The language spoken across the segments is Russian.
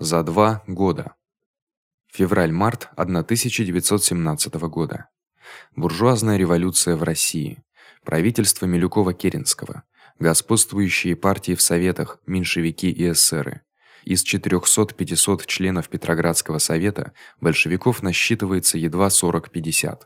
За два года. Февраль-март 1917 года. Буржуазная революция в России. Правительство Милюкова-Керенского. Господствующие партии в советах, меньшевики и эсеры. Из 400-500 членов Петроградского совета большевиков насчитывается едва 40-50.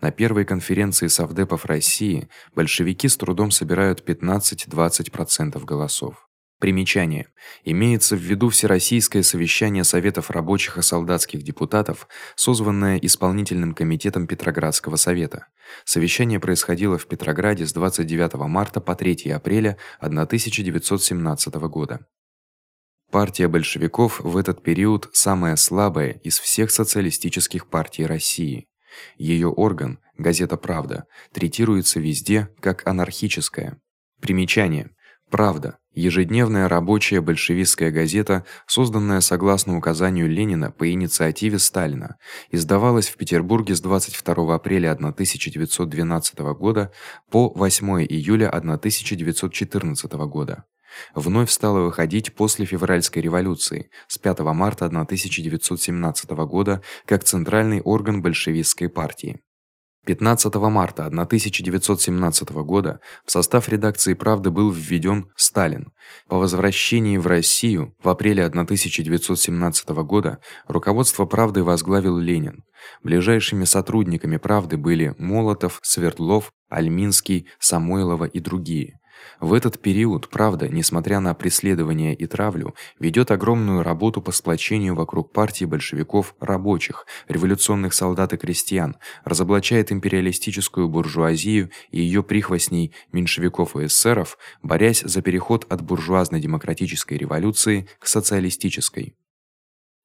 На первой конференции совдепов России большевики с трудом собирают 15-20% голосов. Примечание: имеется в виду Всероссийское совещание советов рабочих и солдатских депутатов, созванное исполнительным комитетом Петроградского совета. Совещание происходило в Петрограде с 29 марта по 3 апреля 1917 года. Партия большевиков в этот период самая слабая из всех социалистических партий России. Её орган, газета Правда, третируется везде как анархическая. Примечание: Правда ежедневная рабочая большевистская газета, созданная согласно указанию Ленина по инициативе Сталина, издавалась в Петербурге с 22 апреля 1912 года по 8 июля 1914 года. Вновь стала выходить после февральской революции с 5 марта 1917 года как центральный орган большевистской партии. 15 марта 1917 года в состав редакции Правды был введён Сталин. По возвращении в Россию в апреле 1917 года руководство Правды возглавил Ленин. Ближайшими сотрудниками Правды были Молотов, Свердлов, Альминский, Самойлова и другие. В этот период Правда, несмотря на преследования и травлю, ведёт огромную работу по сплочению вокруг партии большевиков рабочих, революционных солдат и крестьян, разоблачает империалистическую буржуазию и её прихвостней меньшевиков и эсеров, борясь за переход от буржуазно-демократической революции к социалистической.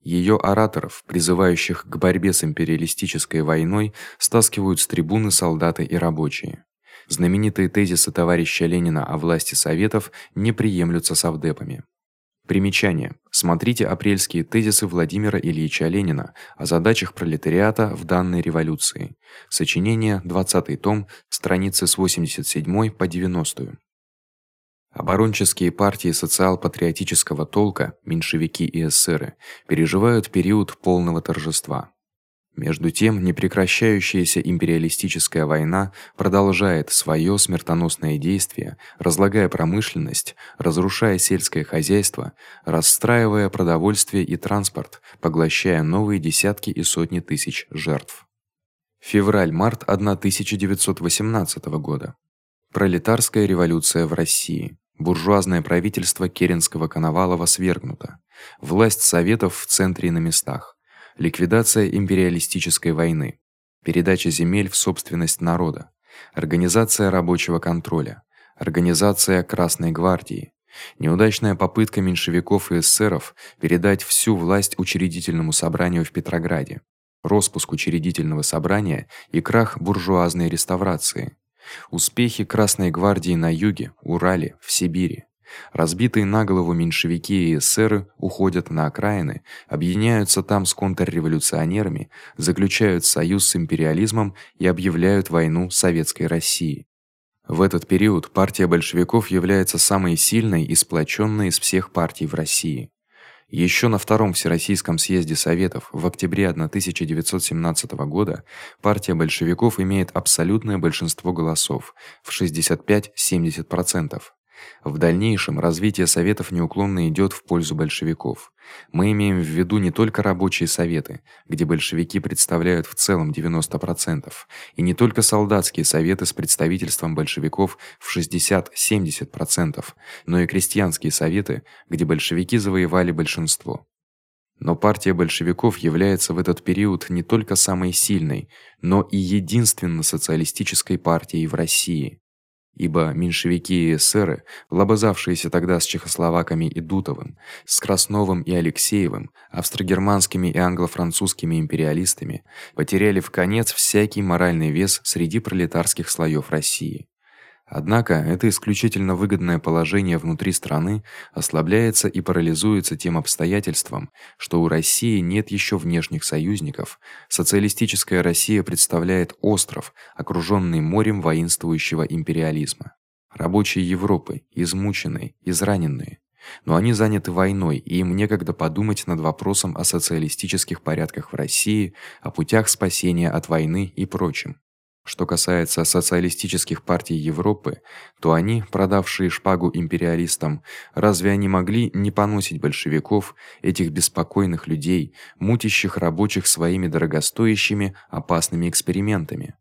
Её ораторов, призывающих к борьбе с империалистической войной, стаскивают с трибуны солдаты и рабочие. Знаменитые тезисы товарища Ленина о власти советов не приемлются совдепами. Примечание: смотрите апрельские тезисы Владимира Ильича Ленина о задачах пролетариата в данной революции. Сочинение, 20 том, страницы с 87 по 90. Оборонческие партии социал-патриотического толка, меньшевики и эсеры, переживают период полного торжества. Между тем, непрекращающаяся империалистическая война продолжает своё смертоносное действие, разлагая промышленность, разрушая сельское хозяйство, расстраивая продовольствие и транспорт, поглощая новые десятки и сотни тысяч жертв. Февраль-март 1918 года. Пролетарская революция в России. Буржуазное правительство Керенского-Коновалова свергнуто. Власть советов в центре и на местах ликвидация империалистической войны, передача земель в собственность народа, организация рабочего контроля, организация Красной гвардии, неудачная попытка меньшевиков и эсеров передать всю власть учредительному собранию в Петрограде, распуск учредительного собрания и крах буржуазной реставрации, успехи Красной гвардии на юге, Урале, в Сибири, Разбитые на голову меньшевики и эсеры уходят на окраины, объединяются там с контрреволюционерами, заключают союз с империализмом и объявляют войну советской России. В этот период партия большевиков является самой сильной и сплочённой из всех партий в России. Ещё на втором всероссийском съезде советов в октябре 1917 года партия большевиков имеет абсолютное большинство голосов в 65-70%. В дальнейшем развитие советов неуклонно идёт в пользу большевиков. Мы имеем в виду не только рабочие советы, где большевики представляют в целом 90%, и не только солдатские советы с представительством большевиков в 60-70%, но и крестьянские советы, где большевики завоевали большинство. Но партия большевиков является в этот период не только самой сильной, но и единственно социалистической партией в России ибо меньшевики и эсеры, лобызавшиеся тогда с чехословаками и Дутовым, с Красновым и Алексеевым, австро-германскими и англо-французскими империалистами, потеряли в конец всякий моральный вес среди пролетарских слоёв России. Однако это исключительно выгодное положение внутри страны ослабляется и парализуется тем обстоятельством, что у России нет ещё внешних союзников. Социалистическая Россия представляет остров, окружённый морем воинствующего империализма. Рабочие Европы, измученные, израненные, но они заняты войной, и им некогда подумать над вопросом о социалистических порядках в России, о путях спасения от войны и прочем. Что касается социалистических партий Европы, то они, продавшие шпагу империалистам, разве они могли не поносить большевиков, этих беспокойных людей, мутящих рабочих своими дорогостоящими опасными экспериментами?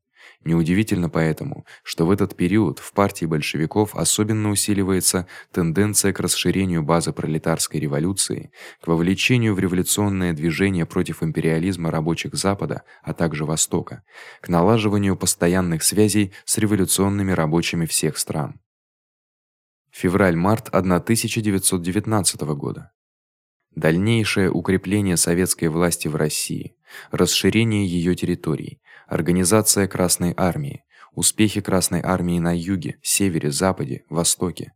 Неудивительно поэтому, что в этот период в партии большевиков особенно усиливается тенденция к расширению базы пролетарской революции, к вовлечению в революционное движение против империализма рабочих Запада, а также Востока, к налаживанию постоянных связей с революционными рабочими всех стран. Февраль-март 1919 года. Дальнейшее укрепление советской власти в России, расширение её территорий, организация Красной армии, успехи Красной армии на юге, севере, западе, востоке,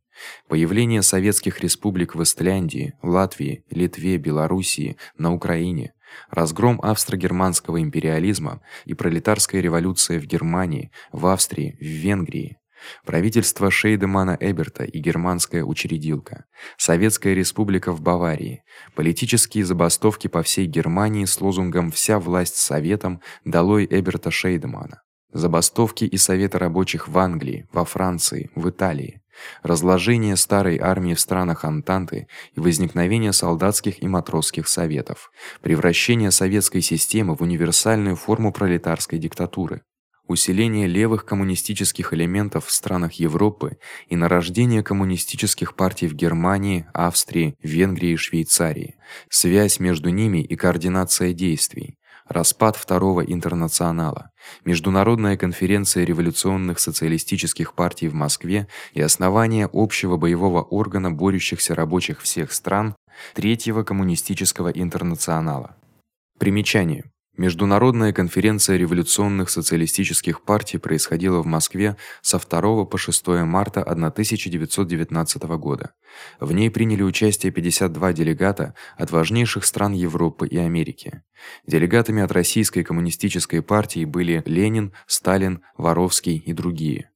появление советских республик в Исляндии, Латвии, Литве, Белоруссии, на Украине, разгром австро-германского империализма и пролетарская революция в Германии, в Австрии, в Венгрии. Правительство Шейдемана Эберта и германская учредилка, Советская республика в Баварии, политические забастовки по всей Германии с лозунгом вся власть советам, долой Эберта Шейдемана. Забастовки и советы рабочих в Англии, во Франции, в Италии. Разложение старой армии в странах Антанты и возникновение солдатских и матросских советов. Превращение советской системы в универсальную форму пролетарской диктатуры усиление левых коммунистических элементов в странах Европы и нарождение коммунистических партий в Германии, Австрии, Венгрии и Швейцарии, связь между ними и координация действий, распад второго интернационала, международная конференция революционных социалистических партий в Москве и основание общего боевого органа борющихся рабочих всех стран третьего коммунистического интернационала. Примечание: Международная конференция революционных социалистических партий происходила в Москве со 2 по 6 марта 1919 года. В ней приняли участие 52 делегата от важнейших стран Европы и Америки. Делегатами от Российской коммунистической партии были Ленин, Сталин, Воровский и другие.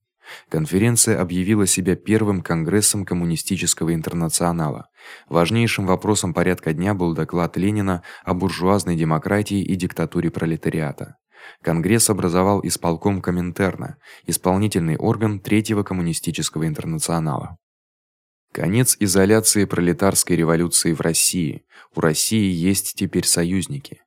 Конференция объявила себя первым конгрессом коммунистического интернационала. Важнейшим вопросом порядка дня был доклад Ленина о буржуазной демократии и диктатуре пролетариата. Конгресс образовал исполком Коминтерна, исполнительный орган Третьего коммунистического интернационала. Конец изоляции пролетарской революции в России. У России есть теперь союзники.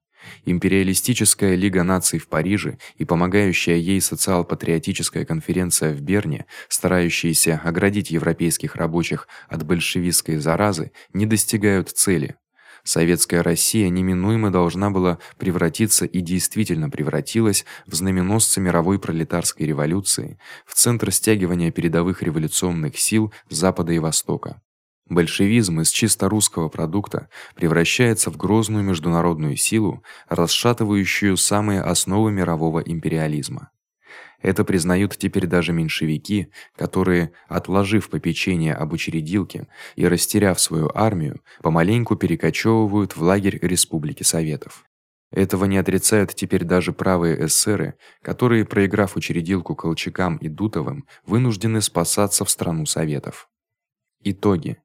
Империалистическая лига наций в Париже и помогающая ей социал-патриотическая конференция в Берне, старающиеся оградить европейских рабочих от большевистской заразы, не достигают цели. Советская Россия неминуемо должна была превратиться и действительно превратилась в знаменосца мировой пролетарской революции, в центр стягивания передовых революционных сил Запада и Востока. Большевизм из чисто русского продукта превращается в грозную международную силу, расшатывающую самые основы мирового империализма. Это признают теперь даже меньшевики, которые, отложив попечение об учредилке и растеряв свою армию, помаленьку перекочевывают в лагерь Республики Советов. Этого не отрицают теперь даже правые эсеры, которые, проиграв учредилку Колчакам и Дутовым, вынуждены спасаться в страну Советов. Итоги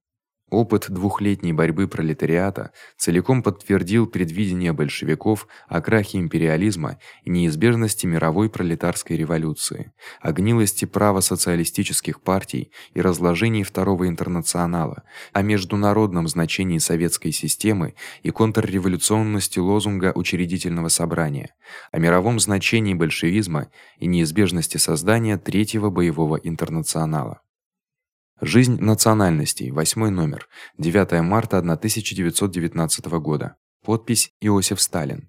Опыт двухлетней борьбы пролетариата целиком подтвердил предвидение большевиков о крахе империализма и неизбежности мировой пролетарской революции, о гнилости права социалистических партий и разложении второго интернационала, о международном значении советской системы и контрреволюционности лозунга учредительного собрания, о мировом значении большевизма и неизбежности создания третьего боевого интернационала. Жизнь национальностей. Восьмой номер. 9 марта 1919 года. Подпись Иосиф Сталин.